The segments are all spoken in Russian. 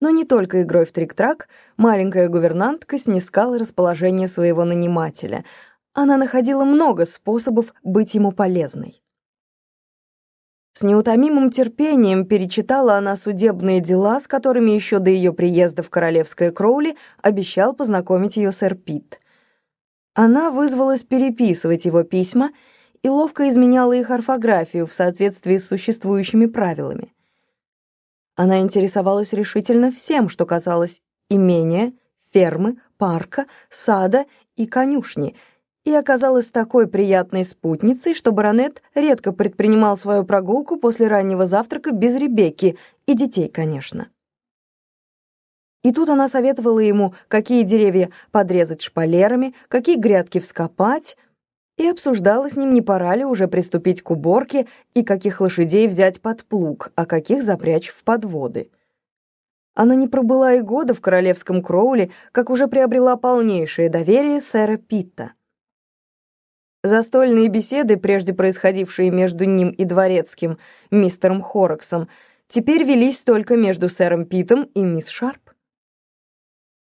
Но не только игрой в трик-трак маленькая гувернантка снискала расположение своего нанимателя. Она находила много способов быть ему полезной. С неутомимым терпением перечитала она судебные дела, с которыми еще до ее приезда в Королевское Кроули обещал познакомить ее сэр Питт. Она вызвалась переписывать его письма и ловко изменяла их орфографию в соответствии с существующими правилами. Она интересовалась решительно всем, что касалось имения, фермы, парка, сада и конюшни, и оказалась такой приятной спутницей, что баронет редко предпринимал свою прогулку после раннего завтрака без Ребекки и детей, конечно. И тут она советовала ему, какие деревья подрезать шпалерами, какие грядки вскопать, и обсуждала с ним, не пора ли уже приступить к уборке и каких лошадей взять под плуг, а каких запрячь в подводы. Она не пробыла и года в королевском Кроуле, как уже приобрела полнейшее доверие сэра Питта. Застольные беседы, прежде происходившие между ним и дворецким, мистером Хорроксом, теперь велись только между сэром Питом и мисс Шарп.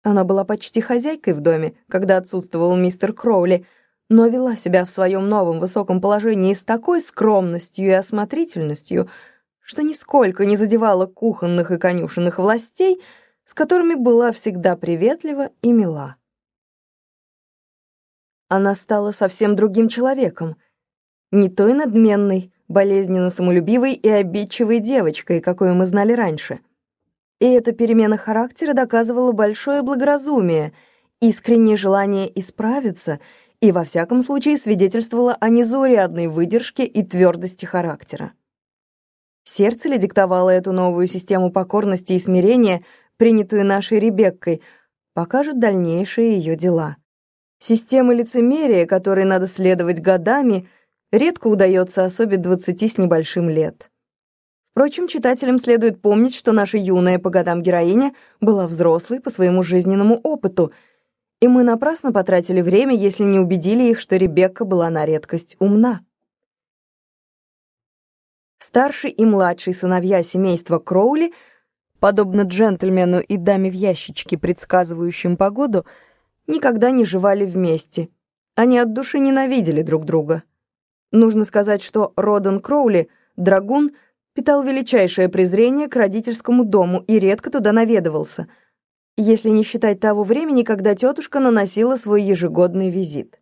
Она была почти хозяйкой в доме, когда отсутствовал мистер Кроули, но вела себя в своем новом высоком положении с такой скромностью и осмотрительностью, что нисколько не задевала кухонных и конюшенных властей, с которыми была всегда приветлива и мила. Она стала совсем другим человеком, не той надменной, болезненно самолюбивой и обидчивой девочкой, какую мы знали раньше — и эта перемена характера доказывала большое благоразумие, искреннее желание исправиться и, во всяком случае, свидетельствовала о незаурядной выдержке и твердости характера. Сердце ли диктовало эту новую систему покорности и смирения, принятую нашей Ребеккой, покажут дальнейшие ее дела. Система лицемерия, которой надо следовать годами, редко удается особе двадцати с небольшим лет. Впрочем, читателям следует помнить, что наша юная по годам героиня была взрослой по своему жизненному опыту, и мы напрасно потратили время, если не убедили их, что Ребекка была на редкость умна. Старший и младший сыновья семейства Кроули, подобно джентльмену и даме в ящичке, предсказывающим погоду, никогда не жевали вместе. Они от души ненавидели друг друга. Нужно сказать, что Родан Кроули, драгун — питал величайшее презрение к родительскому дому и редко туда наведывался, если не считать того времени, когда тетушка наносила свой ежегодный визит.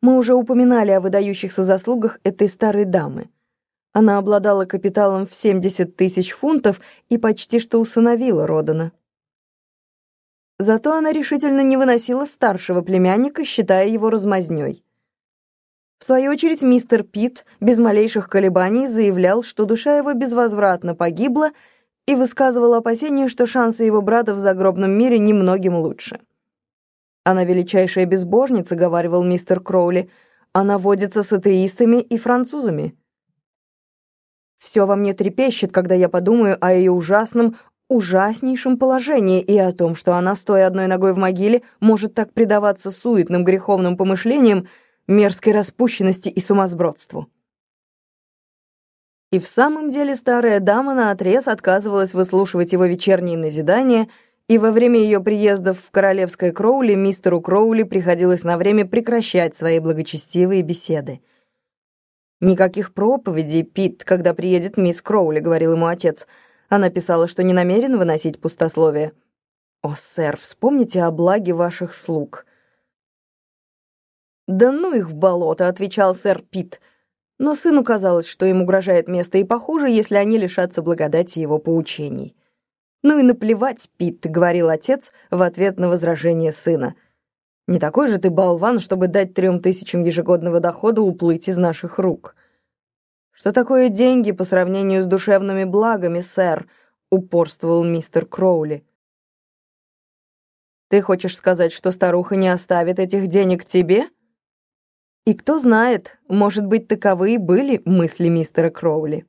Мы уже упоминали о выдающихся заслугах этой старой дамы. Она обладала капиталом в 70 тысяч фунтов и почти что усыновила Родана. Зато она решительно не выносила старшего племянника, считая его размазнёй. В свою очередь, мистер Пит без малейших колебаний заявлял, что душа его безвозвратно погибла и высказывал опасение, что шансы его брата в загробном мире немногим лучше. «Она величайшая безбожница», — говаривал мистер Кроули. «Она водится с атеистами и французами». Все во мне трепещет, когда я подумаю о ее ужасном, ужаснейшем положении и о том, что она, стоя одной ногой в могиле, может так предаваться суетным греховным помышлениям, мерзкой распущенности и сумасбродству. И в самом деле старая дама наотрез отказывалась выслушивать его вечерние назидания, и во время ее приездов в королевское Кроули мистеру Кроули приходилось на время прекращать свои благочестивые беседы. «Никаких проповедей, Пит, когда приедет мисс Кроули», — говорил ему отец. Она писала, что не намерена выносить пустословие. «О, сэр, вспомните о благе ваших слуг. «Да ну их в болото», — отвечал сэр Пит. Но сыну казалось, что им угрожает место и похуже, если они лишатся благодати его поучений. «Ну и наплевать, Пит», — говорил отец в ответ на возражение сына. «Не такой же ты болван, чтобы дать трем тысячам ежегодного дохода уплыть из наших рук». «Что такое деньги по сравнению с душевными благами, сэр?» — упорствовал мистер Кроули. «Ты хочешь сказать, что старуха не оставит этих денег тебе?» И кто знает, может быть, таковы и были мысли мистера Кроули.